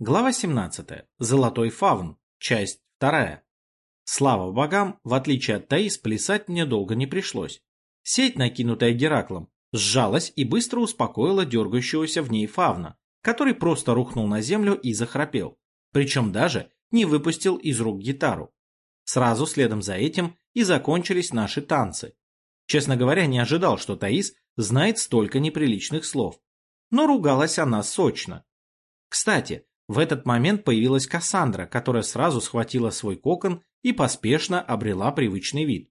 Глава 17. Золотой фавн. Часть 2. Слава богам, в отличие от Таис, плясать мне долго не пришлось. Сеть, накинутая Гераклом, сжалась и быстро успокоила дергающегося в ней фавна, который просто рухнул на землю и захрапел, причем даже не выпустил из рук гитару. Сразу следом за этим и закончились наши танцы. Честно говоря, не ожидал, что Таис знает столько неприличных слов. Но ругалась она сочно. Кстати, в этот момент появилась Кассандра, которая сразу схватила свой кокон и поспешно обрела привычный вид.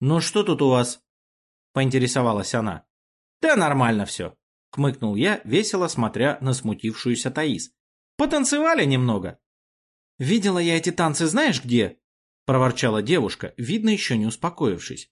«Ну что тут у вас?» — поинтересовалась она. «Да нормально все», — хмыкнул я, весело смотря на смутившуюся Таис. «Потанцевали немного». «Видела я эти танцы знаешь где?» — проворчала девушка, видно, еще не успокоившись.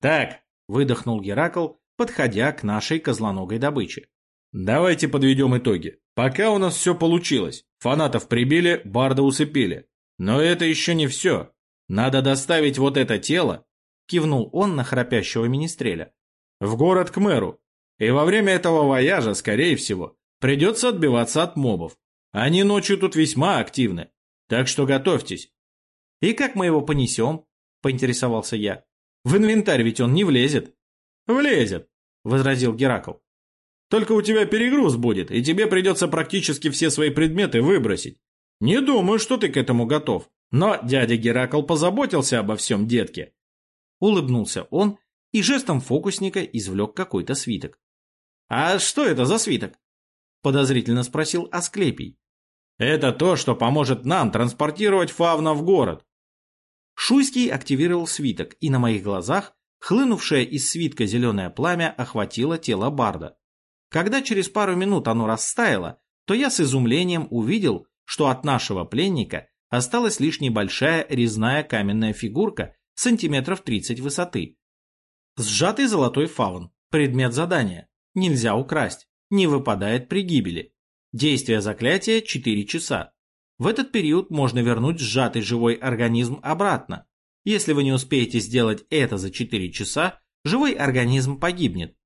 «Так», — выдохнул Геракл, подходя к нашей козлоногой добыче. «Давайте подведем итоги. Пока у нас все получилось. Фанатов прибили, барда усыпили. Но это еще не все. Надо доставить вот это тело, кивнул он на храпящего министреля, в город к мэру. И во время этого вояжа, скорее всего, придется отбиваться от мобов. Они ночью тут весьма активны. Так что готовьтесь. И как мы его понесем? Поинтересовался я. В инвентарь ведь он не влезет. Влезет, возразил Геракл. Только у тебя перегруз будет, и тебе придется практически все свои предметы выбросить. Не думаю, что ты к этому готов. Но дядя Геракл позаботился обо всем, детке. Улыбнулся он и жестом фокусника извлек какой-то свиток. «А что это за свиток?» Подозрительно спросил Асклепий. «Это то, что поможет нам транспортировать фавна в город». Шуйский активировал свиток, и на моих глазах хлынувшее из свитка зеленое пламя охватило тело Барда. Когда через пару минут оно растаяло, то я с изумлением увидел, что от нашего пленника осталась лишь небольшая резная каменная фигурка сантиметров 30 высоты. Сжатый золотой фаун. Предмет задания. Нельзя украсть. Не выпадает при гибели. Действие заклятия 4 часа. В этот период можно вернуть сжатый живой организм обратно. Если вы не успеете сделать это за 4 часа, живой организм погибнет.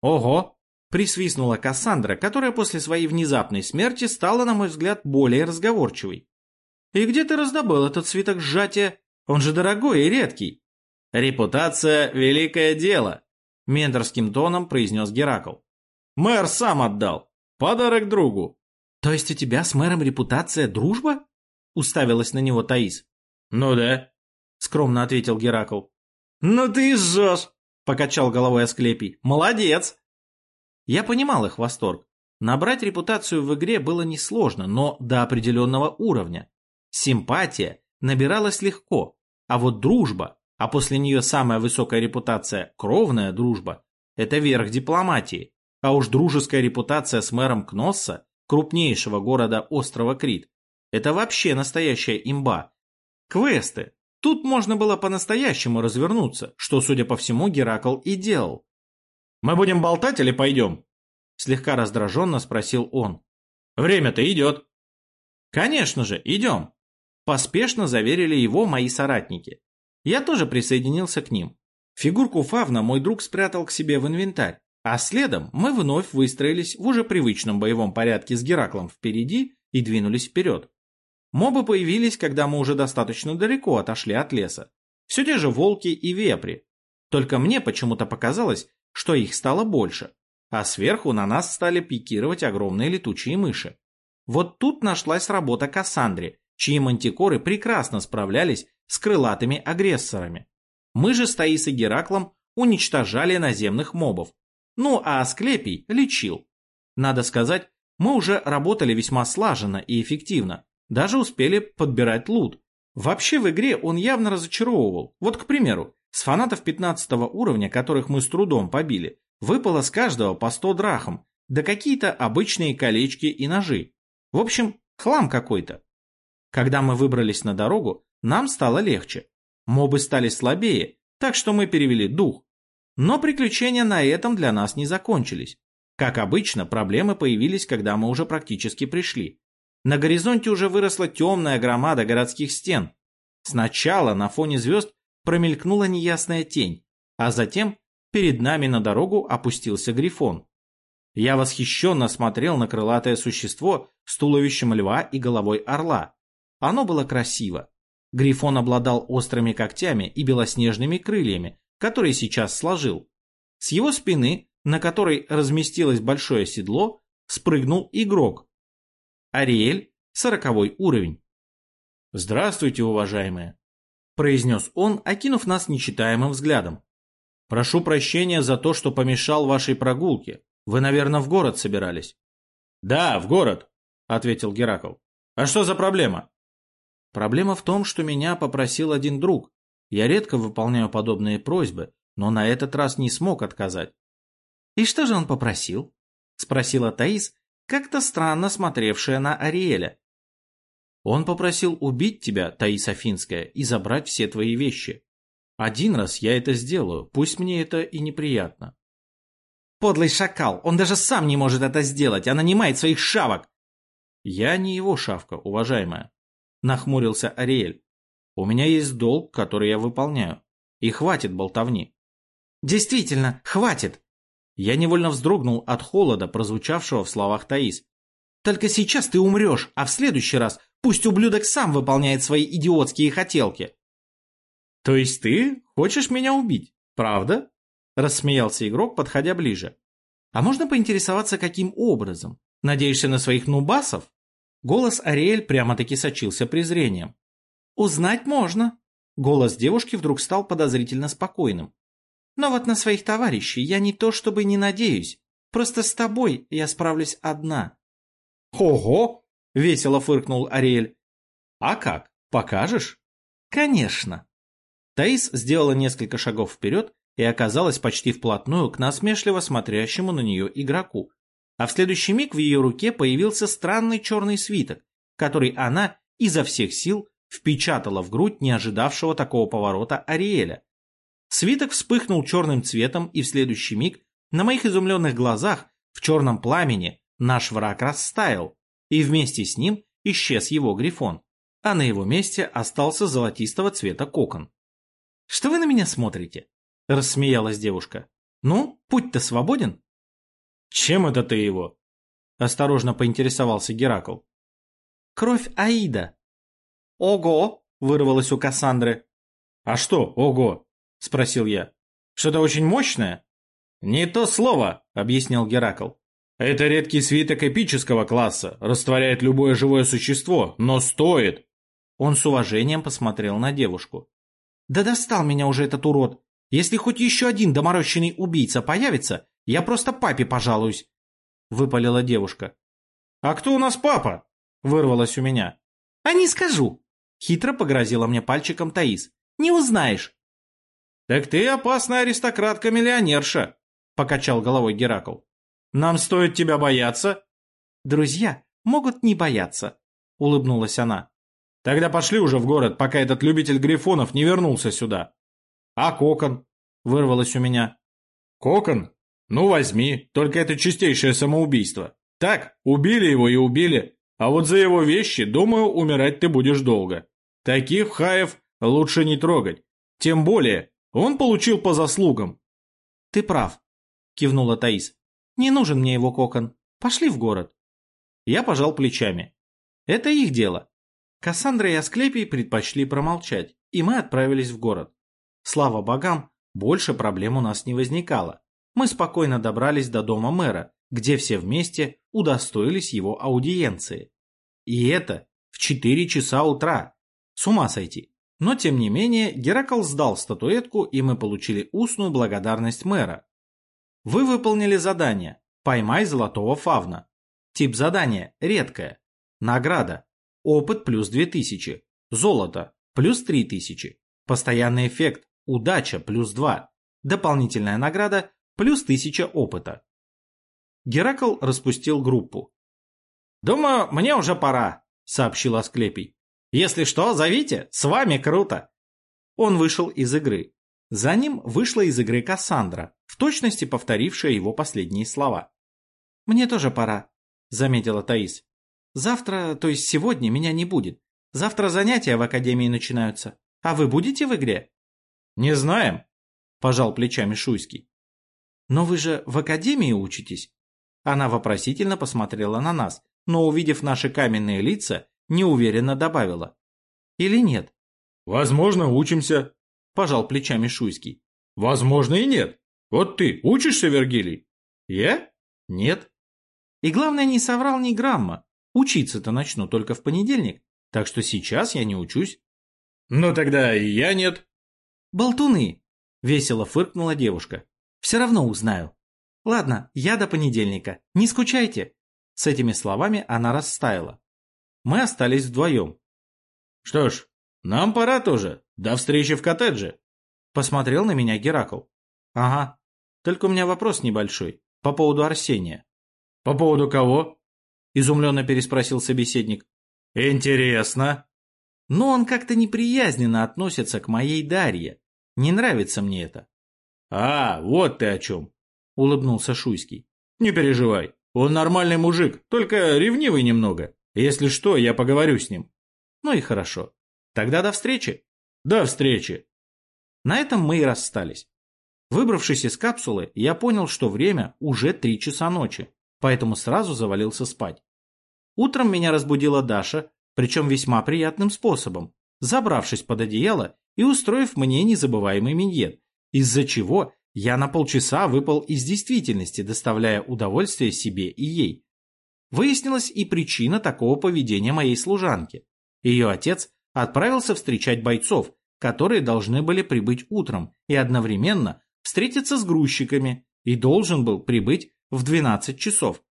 Ого, Присвистнула Кассандра, которая после своей внезапной смерти стала, на мой взгляд, более разговорчивой. «И где ты раздобыл этот свиток сжатия? Он же дорогой и редкий». «Репутация – великое дело», – менторским тоном произнес Геракл. «Мэр сам отдал. Подарок другу». «То есть у тебя с мэром репутация дружба?» – уставилась на него Таис. «Ну да», – скромно ответил Геракл. «Ну ты и жжешь», – покачал головой Асклепий. «Молодец!» Я понимал их восторг. Набрать репутацию в игре было несложно, но до определенного уровня. Симпатия набиралась легко, а вот дружба, а после нее самая высокая репутация – кровная дружба – это верх дипломатии. А уж дружеская репутация с мэром Кносса, крупнейшего города острова Крит, это вообще настоящая имба. Квесты. Тут можно было по-настоящему развернуться, что, судя по всему, Геракл и делал. «Мы будем болтать или пойдем?» Слегка раздраженно спросил он. «Время-то идет». «Конечно же, идем!» Поспешно заверили его мои соратники. Я тоже присоединился к ним. Фигурку Фавна мой друг спрятал к себе в инвентарь, а следом мы вновь выстроились в уже привычном боевом порядке с Гераклом впереди и двинулись вперед. Мобы появились, когда мы уже достаточно далеко отошли от леса. Все те же волки и вепри. Только мне почему-то показалось, что их стало больше, а сверху на нас стали пикировать огромные летучие мыши. Вот тут нашлась работа Кассандре, чьи мантикоры прекрасно справлялись с крылатыми агрессорами. Мы же с Таисой Гераклом уничтожали наземных мобов. Ну а Асклепий лечил. Надо сказать, мы уже работали весьма слаженно и эффективно. Даже успели подбирать лут. Вообще в игре он явно разочаровывал. Вот, к примеру, с фанатов 15 уровня, которых мы с трудом побили, выпало с каждого по 100 драхм, да какие-то обычные колечки и ножи. В общем, хлам какой-то. Когда мы выбрались на дорогу, нам стало легче. Мобы стали слабее, так что мы перевели дух. Но приключения на этом для нас не закончились. Как обычно, проблемы появились, когда мы уже практически пришли. На горизонте уже выросла темная громада городских стен. Сначала на фоне звезд промелькнула неясная тень, а затем перед нами на дорогу опустился грифон. Я восхищенно смотрел на крылатое существо с туловищем льва и головой орла. Оно было красиво. Грифон обладал острыми когтями и белоснежными крыльями, которые сейчас сложил. С его спины, на которой разместилось большое седло, спрыгнул игрок. Ариэль, сороковой уровень. «Здравствуйте, уважаемые», – произнес он, окинув нас нечитаемым взглядом. «Прошу прощения за то, что помешал вашей прогулке. Вы, наверное, в город собирались?» «Да, в город», – ответил Геракл. «А что за проблема?» «Проблема в том, что меня попросил один друг. Я редко выполняю подобные просьбы, но на этот раз не смог отказать». «И что же он попросил?» – спросила Таис, как-то странно смотревшая на Ариэля. Он попросил убить тебя, Таис Афинская, и забрать все твои вещи. Один раз я это сделаю, пусть мне это и неприятно. Подлый шакал, он даже сам не может это сделать, а нанимает своих шавок. Я не его шавка, уважаемая, нахмурился Ариэль. У меня есть долг, который я выполняю. И хватит болтовни. Действительно, хватит. Я невольно вздрогнул от холода, прозвучавшего в словах Таис. Только сейчас ты умрешь, а в следующий раз Пусть ублюдок сам выполняет свои идиотские хотелки. То есть ты хочешь меня убить, правда? Рассмеялся игрок, подходя ближе. А можно поинтересоваться, каким образом? Надеешься на своих нубасов? Голос Ариэль прямо-таки сочился презрением. Узнать можно. Голос девушки вдруг стал подозрительно спокойным. Но вот на своих товарищей я не то чтобы не надеюсь. Просто с тобой я справлюсь одна. Ого! — весело фыркнул Ариэль. «А как? Покажешь?» «Конечно». Таис сделала несколько шагов вперед и оказалась почти вплотную к насмешливо смотрящему на нее игроку. А в следующий миг в ее руке появился странный черный свиток, который она изо всех сил впечатала в грудь не ожидавшего такого поворота Ариэля. Свиток вспыхнул черным цветом, и в следующий миг на моих изумленных глазах в черном пламени наш враг растаял, и вместе с ним исчез его грифон, а на его месте остался золотистого цвета кокон. «Что вы на меня смотрите?» – рассмеялась девушка. «Ну, путь-то свободен?» «Чем это ты его?» – осторожно поинтересовался Геракл. «Кровь Аида». «Ого!» – вырвалось у Кассандры. «А что «ого»?» – спросил я. «Что-то очень мощное?» «Не то слово», – объяснил Геракл. Это редкий свиток эпического класса, растворяет любое живое существо, но стоит. Он с уважением посмотрел на девушку. Да достал меня уже этот урод. Если хоть еще один доморощенный убийца появится, я просто папе пожалуюсь. Выпалила девушка. А кто у нас папа? Вырвалось у меня. А не скажу. Хитро погрозила мне пальчиком Таис. Не узнаешь. Так ты опасная аристократка-миллионерша, покачал головой Геракл. Нам стоит тебя бояться?» «Друзья могут не бояться», — улыбнулась она. «Тогда пошли уже в город, пока этот любитель грифонов не вернулся сюда». «А кокон?» — вырвалось у меня. «Кокон? Ну возьми, только это чистейшее самоубийство. Так, убили его и убили, а вот за его вещи, думаю, умирать ты будешь долго. Таких хаев лучше не трогать. Тем более, он получил по заслугам». «Ты прав», — кивнула Таис. Не нужен мне его кокон. Пошли в город. Я пожал плечами. Это их дело. Кассандра и Асклепий предпочли промолчать, и мы отправились в город. Слава богам, больше проблем у нас не возникало. Мы спокойно добрались до дома мэра, где все вместе удостоились его аудиенции. И это в 4 часа утра. С ума сойти. Но тем не менее, Геракл сдал статуэтку, и мы получили устную благодарность мэра, вы выполнили задание «Поймай золотого фавна». Тип задания «Редкое». Награда. Опыт плюс 2000. Золото плюс 3000. Постоянный эффект «Удача» плюс 2. Дополнительная награда плюс 1000 опыта. Геракл распустил группу. «Думаю, мне уже пора», — сообщил Асклепий. «Если что, зовите, с вами круто». Он вышел из игры. За ним вышла из игры Кассандра, в точности повторившая его последние слова. «Мне тоже пора», — заметила Таис. «Завтра, то есть сегодня, меня не будет. Завтра занятия в академии начинаются. А вы будете в игре?» «Не знаем», — пожал плечами Шуйский. «Но вы же в академии учитесь. Она вопросительно посмотрела на нас, но, увидев наши каменные лица, неуверенно добавила. Или нет? Возможно, учимся, пожал плечами Шуйский. Возможно и нет. Вот ты учишься, Вергилий? Я? Нет. И главное, не соврал ни грамма. Учиться-то начну только в понедельник, так что сейчас я не учусь. Ну тогда и я нет. Болтуны! Весело фыркнула девушка. Все равно узнаю. Ладно, я до понедельника. Не скучайте. С этими словами она растаяла. Мы остались вдвоем. Что ж, нам пора тоже. До встречи в коттедже. Посмотрел на меня Геракл. Ага. Только у меня вопрос небольшой. По поводу Арсения. По поводу кого? Изумленно переспросил собеседник. Интересно. Но он как-то неприязненно относится к моей Дарье. Не нравится мне это. А, вот ты о чем. Улыбнулся Шуйский. Не переживай. Он нормальный мужик, только ревнивый немного. Если что, я поговорю с ним. Ну и хорошо. Тогда до встречи. До встречи. На этом мы и расстались. Выбравшись из капсулы, я понял, что время уже три часа ночи, поэтому сразу завалился спать. Утром меня разбудила Даша, причем весьма приятным способом, забравшись под одеяло и устроив мне незабываемый миньет, из-за чего я на полчаса выпал из действительности, доставляя удовольствие себе и ей. Выяснилась и причина такого поведения моей служанки. Ее отец отправился встречать бойцов, которые должны были прибыть утром и одновременно встретиться с грузчиками и должен был прибыть в 12 часов.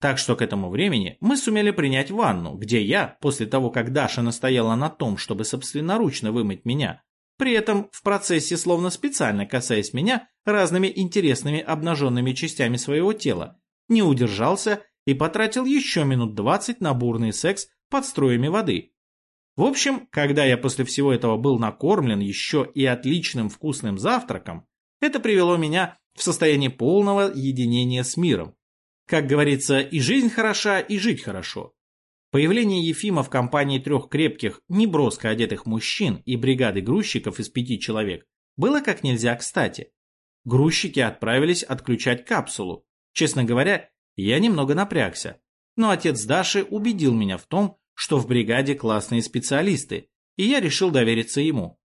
Так что к этому времени мы сумели принять ванну, где я, после того, как Даша настояла на том, чтобы собственноручно вымыть меня, при этом в процессе словно специально касаясь меня разными интересными обнаженными частями своего тела, не удержался и потратил еще минут 20 на бурный секс под струями воды. В общем, когда я после всего этого был накормлен еще и отличным вкусным завтраком, это привело меня в состояние полного единения с миром. Как говорится, и жизнь хороша, и жить хорошо. Появление Ефима в компании трех крепких, неброско одетых мужчин и бригады грузчиков из пяти человек было как нельзя кстати. Грузчики отправились отключать капсулу. Честно говоря, я немного напрягся. Но отец Даши убедил меня в том, что в бригаде классные специалисты, и я решил довериться ему.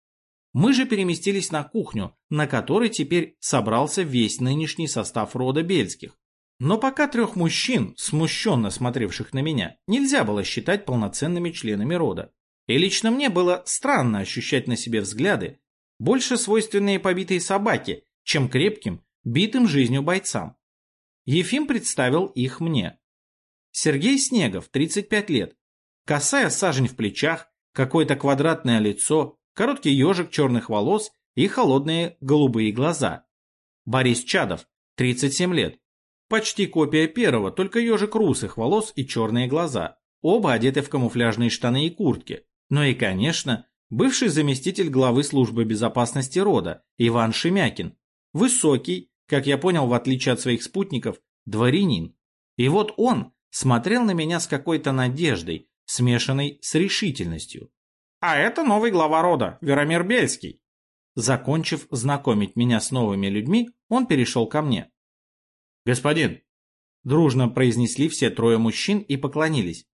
Мы же переместились на кухню, на которой теперь собрался весь нынешний состав рода Бельских. Но пока трех мужчин, смущенно смотревших на меня, нельзя было считать полноценными членами рода. И лично мне было странно ощущать на себе взгляды, больше свойственные побитой собаке, чем крепким, битым жизнью бойцам. Ефим представил их мне. Сергей Снегов, 35 лет. Косая сажень в плечах, какое-то квадратное лицо, короткий ежик черных волос и холодные голубые глаза. Борис Чадов, 37 лет. Почти копия первого, только ежик русых волос и черные глаза. Оба одеты в камуфляжные штаны и куртки. Ну и, конечно, бывший заместитель главы службы безопасности рода Иван Шемякин. Высокий, как я понял, в отличие от своих спутников, дворянин. И вот он смотрел на меня с какой-то надеждой, смешанной с решительностью. А это новый глава рода, Веромир Бельский. Закончив знакомить меня с новыми людьми, он перешел ко мне. «Господин!» Дружно произнесли все трое мужчин и поклонились.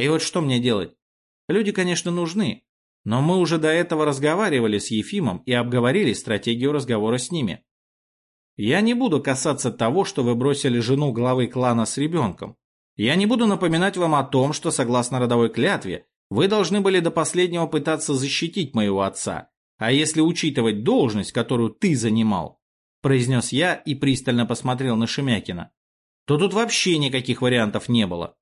И вот что мне делать? Люди, конечно, нужны, но мы уже до этого разговаривали с Ефимом и обговорили стратегию разговора с ними. Я не буду касаться того, что вы бросили жену главы клана с ребенком. Я не буду напоминать вам о том, что, согласно родовой клятве, вы должны были до последнего пытаться защитить моего отца. А если учитывать должность, которую ты занимал, произнес я и пристально посмотрел на Шемякина, то тут вообще никаких вариантов не было.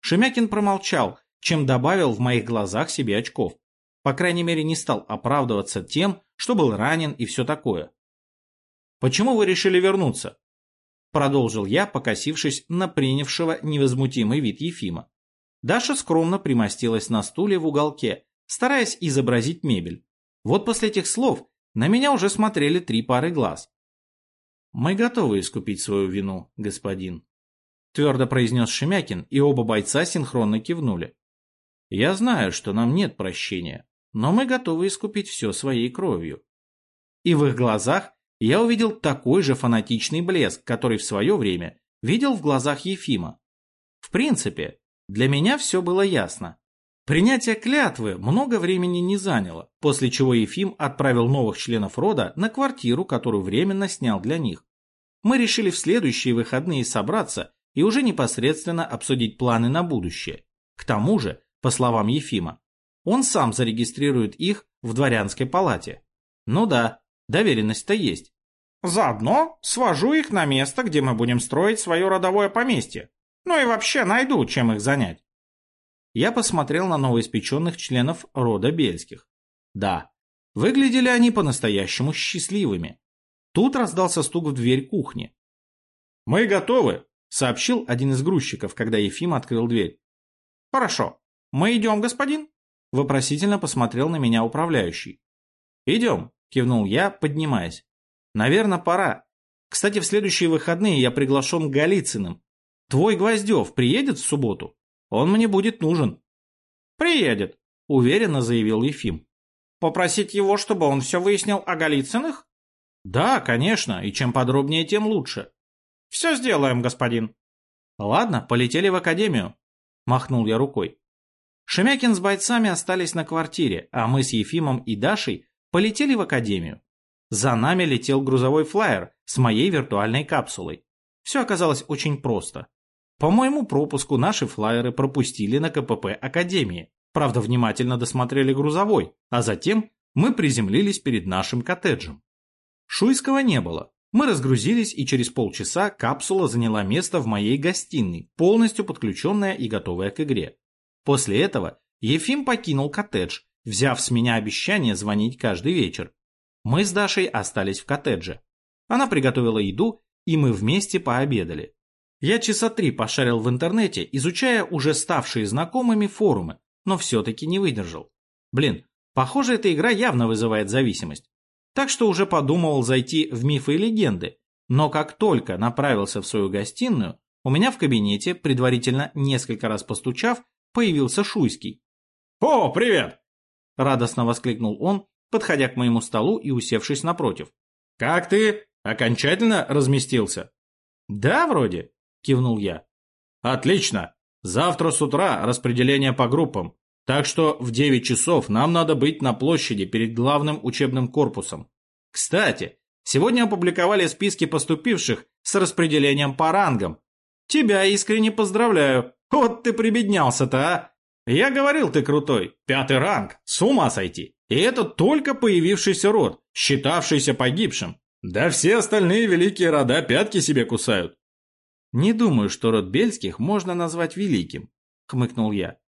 Шемякин промолчал, чем добавил в моих глазах себе очков. По крайней мере, не стал оправдываться тем, что был ранен и все такое. «Почему вы решили вернуться?» Продолжил я, покосившись на принявшего невозмутимый вид Ефима. Даша скромно примостилась на стуле в уголке, стараясь изобразить мебель. Вот после этих слов на меня уже смотрели три пары глаз. «Мы готовы искупить свою вину, господин», — твердо произнес Шемякин, и оба бойца синхронно кивнули. «Я знаю, что нам нет прощения, но мы готовы искупить все своей кровью». И в их глазах я увидел такой же фанатичный блеск, который в свое время видел в глазах Ефима. В принципе, для меня все было ясно. Принятие клятвы много времени не заняло, после чего Ефим отправил новых членов рода на квартиру, которую временно снял для них. Мы решили в следующие выходные собраться и уже непосредственно обсудить планы на будущее. К тому же, по словам Ефима, он сам зарегистрирует их в дворянской палате. Ну да, доверенность-то есть. Заодно свожу их на место, где мы будем строить свое родовое поместье. Ну и вообще найду, чем их занять. Я посмотрел на новоиспеченных членов рода Бельских. Да, выглядели они по-настоящему счастливыми. Тут раздался стук в дверь кухни. «Мы готовы», — сообщил один из грузчиков, когда Ефим открыл дверь. «Хорошо. Мы идем, господин?» — вопросительно посмотрел на меня управляющий. «Идем», — кивнул я, поднимаясь. «Наверное, пора. Кстати, в следующие выходные я приглашен к Голицыным. Твой Гвоздев приедет в субботу? Он мне будет нужен». «Приедет», — уверенно заявил Ефим. «Попросить его, чтобы он все выяснил о Голицыных?» Да, конечно, и чем подробнее, тем лучше. Все сделаем, господин. Ладно, полетели в академию. Махнул я рукой. Шемякин с бойцами остались на квартире, а мы с Ефимом и Дашей полетели в академию. За нами летел грузовой флайер с моей виртуальной капсулой. Все оказалось очень просто. По моему пропуску наши флайеры пропустили на КПП Академии. Правда, внимательно досмотрели грузовой, а затем мы приземлились перед нашим коттеджем. Шуйского не было. Мы разгрузились, и через полчаса капсула заняла место в моей гостиной, полностью подключенная и готовая к игре. После этого Ефим покинул коттедж, взяв с меня обещание звонить каждый вечер. Мы с Дашей остались в коттедже. Она приготовила еду, и мы вместе пообедали. Я часа три пошарил в интернете, изучая уже ставшие знакомыми форумы, но все-таки не выдержал. Блин, похоже, эта игра явно вызывает зависимость так что уже подумывал зайти в мифы и легенды, но как только направился в свою гостиную, у меня в кабинете, предварительно несколько раз постучав, появился Шуйский. «О, привет!» – радостно воскликнул он, подходя к моему столу и усевшись напротив. «Как ты? Окончательно разместился?» «Да, вроде», – кивнул я. «Отлично. Завтра с утра распределение по группам. Так что в 9 часов нам надо быть на площади перед главным учебным корпусом. Кстати, сегодня опубликовали списки поступивших с распределением по рангам. Тебя искренне поздравляю. Вот ты прибеднялся-то, а? Я говорил, ты крутой. Пятый ранг. С ума сойти. И это только появившийся род, считавшийся погибшим. Да все остальные великие рода пятки себе кусают. Не думаю, что род Бельских можно назвать великим, хмыкнул я.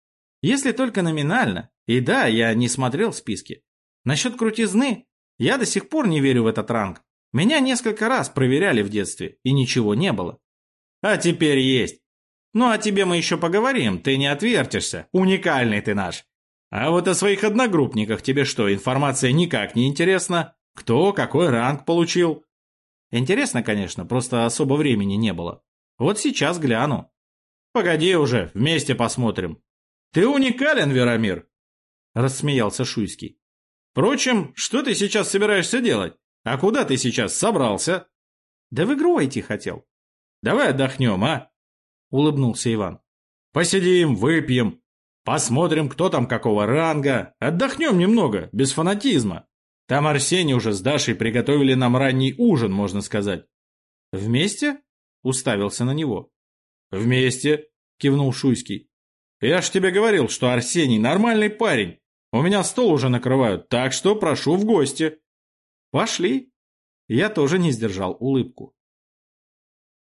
Если только номинально. И да, я не смотрел списки. Насчет крутизны, я до сих пор не верю в этот ранг. Меня несколько раз проверяли в детстве, и ничего не было. А теперь есть. Ну, о тебе мы еще поговорим, ты не отвертишься. Уникальный ты наш. А вот о своих одногруппниках тебе что, информация никак не интересна? Кто какой ранг получил? Интересно, конечно, просто особо времени не было. Вот сейчас гляну. Погоди уже, вместе посмотрим. «Ты уникален, Веромир!» – рассмеялся Шуйский. «Впрочем, что ты сейчас собираешься делать? А куда ты сейчас собрался?» «Да в игру войти хотел». «Давай отдохнем, а?» – улыбнулся Иван. «Посидим, выпьем, посмотрим, кто там какого ранга, отдохнем немного, без фанатизма. Там Арсений уже с Дашей приготовили нам ранний ужин, можно сказать». «Вместе?» – уставился на него. «Вместе», – кивнул Шуйский. Я ж тебе говорил, что Арсений нормальный парень. У меня стол уже накрывают, так что прошу в гости. Пошли. Я тоже не сдержал улыбку.